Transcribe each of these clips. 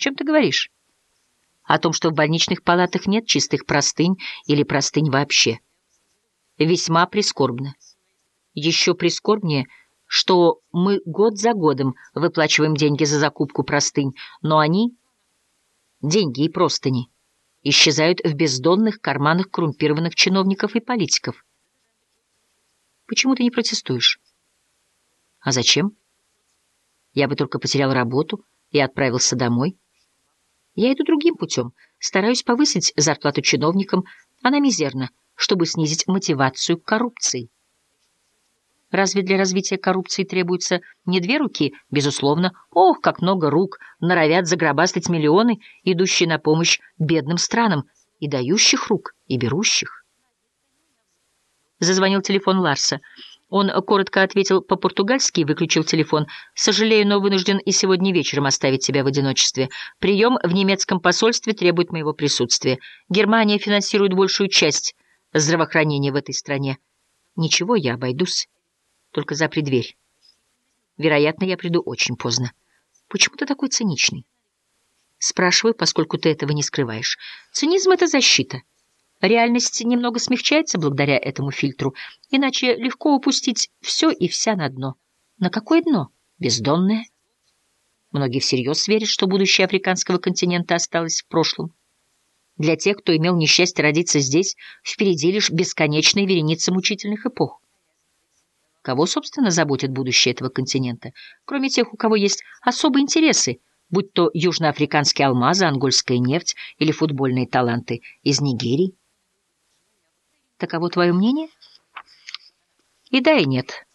чем ты говоришь? О том, что в больничных палатах нет чистых простынь или простынь вообще. Весьма прискорбно. Еще прискорбнее, что мы год за годом выплачиваем деньги за закупку простынь, но они, деньги и простыни, исчезают в бездонных карманах коррумпированных чиновников и политиков. Почему ты не протестуешь? А зачем? Я бы только потерял работу и отправился домой. Я иду другим путем, стараюсь повысить зарплату чиновникам, она мизерна, чтобы снизить мотивацию к коррупции. Разве для развития коррупции требуются не две руки? Безусловно. Ох, как много рук норовят загробастать миллионы, идущие на помощь бедным странам, и дающих рук, и берущих. Зазвонил телефон Ларса. Он коротко ответил по-португальски и выключил телефон. «Сожалею, но вынужден и сегодня вечером оставить тебя в одиночестве. Прием в немецком посольстве требует моего присутствия. Германия финансирует большую часть здравоохранения в этой стране. Ничего, я обойдусь. Только запри дверь. Вероятно, я приду очень поздно. Почему ты такой циничный?» Спрашиваю, поскольку ты этого не скрываешь. Цинизм — это защита. Реальность немного смягчается благодаря этому фильтру, иначе легко упустить все и вся на дно. На какое дно? Бездонное? Многие всерьез верят, что будущее африканского континента осталось в прошлом. Для тех, кто имел несчастье родиться здесь, впереди лишь бесконечная вереница мучительных эпох. Кого, собственно, заботит будущее этого континента, кроме тех, у кого есть особые интересы, будь то южноафриканские алмазы, ангольская нефть или футбольные таланты из Нигерии? Таково твое мнение? И да, и нет.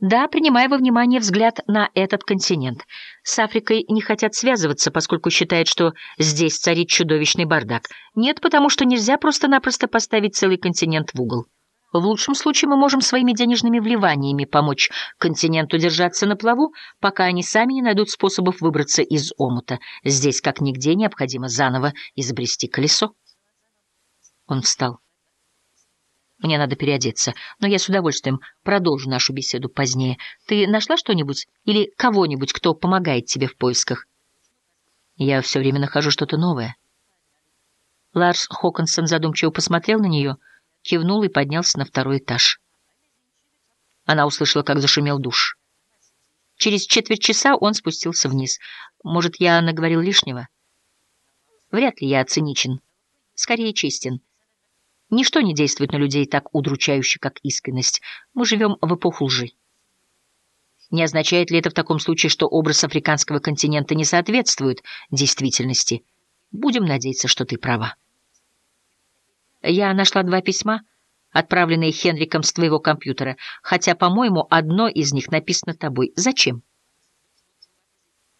Да, принимая во внимание взгляд на этот континент. С Африкой не хотят связываться, поскольку считают, что здесь царит чудовищный бардак. Нет, потому что нельзя просто-напросто поставить целый континент в угол. В лучшем случае мы можем своими денежными вливаниями помочь континенту держаться на плаву, пока они сами не найдут способов выбраться из омута. Здесь, как нигде, необходимо заново изобрести колесо. Он встал. Мне надо переодеться, но я с удовольствием продолжу нашу беседу позднее. Ты нашла что-нибудь или кого-нибудь, кто помогает тебе в поисках? Я все время нахожу что-то новое. Ларс Хоконсон задумчиво посмотрел на нее, кивнул и поднялся на второй этаж. Она услышала, как зашумел душ. Через четверть часа он спустился вниз. Может, я наговорил лишнего? Вряд ли я циничен. Скорее, честен. Ничто не действует на людей так удручающе, как искренность. Мы живем в эпоху лжи. Не означает ли это в таком случае, что образ африканского континента не соответствует действительности? Будем надеяться, что ты права. Я нашла два письма, отправленные Хенриком с твоего компьютера, хотя, по-моему, одно из них написано тобой. Зачем?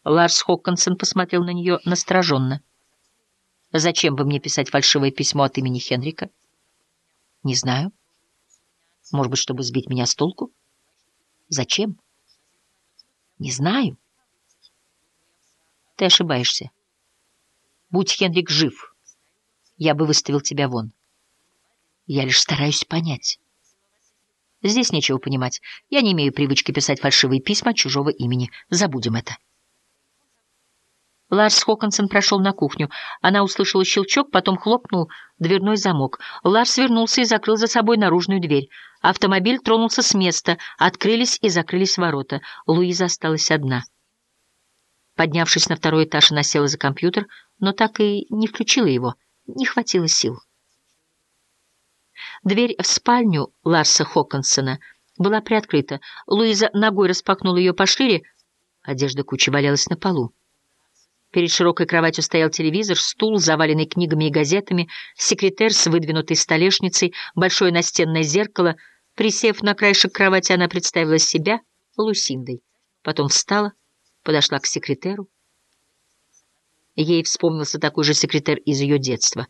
Ларс Хоккинсон посмотрел на нее настороженно. «Зачем бы мне писать фальшивое письмо от имени Хенрика?» Не знаю. Может быть, чтобы сбить меня с толку? Зачем? Не знаю. Ты ошибаешься. Будь Хенрик жив, я бы выставил тебя вон. Я лишь стараюсь понять. Здесь нечего понимать. Я не имею привычки писать фальшивые письма чужого имени. Забудем это. Ларс Хоконсон прошел на кухню. Она услышала щелчок, потом хлопнул дверной замок. Ларс вернулся и закрыл за собой наружную дверь. Автомобиль тронулся с места, открылись и закрылись ворота. Луиза осталась одна. Поднявшись на второй этаж, она села за компьютер, но так и не включила его. Не хватило сил. Дверь в спальню Ларса Хоконсона была приоткрыта. Луиза ногой распахнула ее пошире. Одежда кучи валялась на полу. Перед широкой кроватью стоял телевизор, стул, заваленный книгами и газетами, секретарь с выдвинутой столешницей, большое настенное зеркало. Присев на краешек кровати, она представила себя Лусиндой. Потом встала, подошла к секретеру. Ей вспомнился такой же секретарь из ее детства.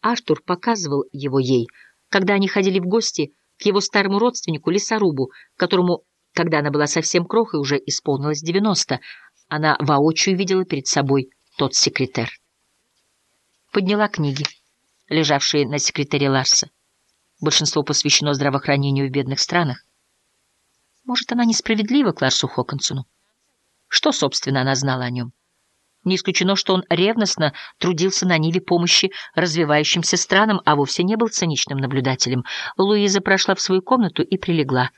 Артур показывал его ей, когда они ходили в гости к его старому родственнику, лесорубу, которому, когда она была совсем крохой, уже исполнилось девяносто, она воочию видела перед собой тот секретарь. Подняла книги, лежавшие на секретаре Ларса. Большинство посвящено здравоохранению в бедных странах. Может, она несправедлива к Ларсу Хоконсону? Что, собственно, она знала о нем? Не исключено, что он ревностно трудился на ниве помощи развивающимся странам, а вовсе не был циничным наблюдателем. Луиза прошла в свою комнату и прилегла.